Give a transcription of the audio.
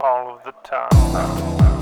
All of the time.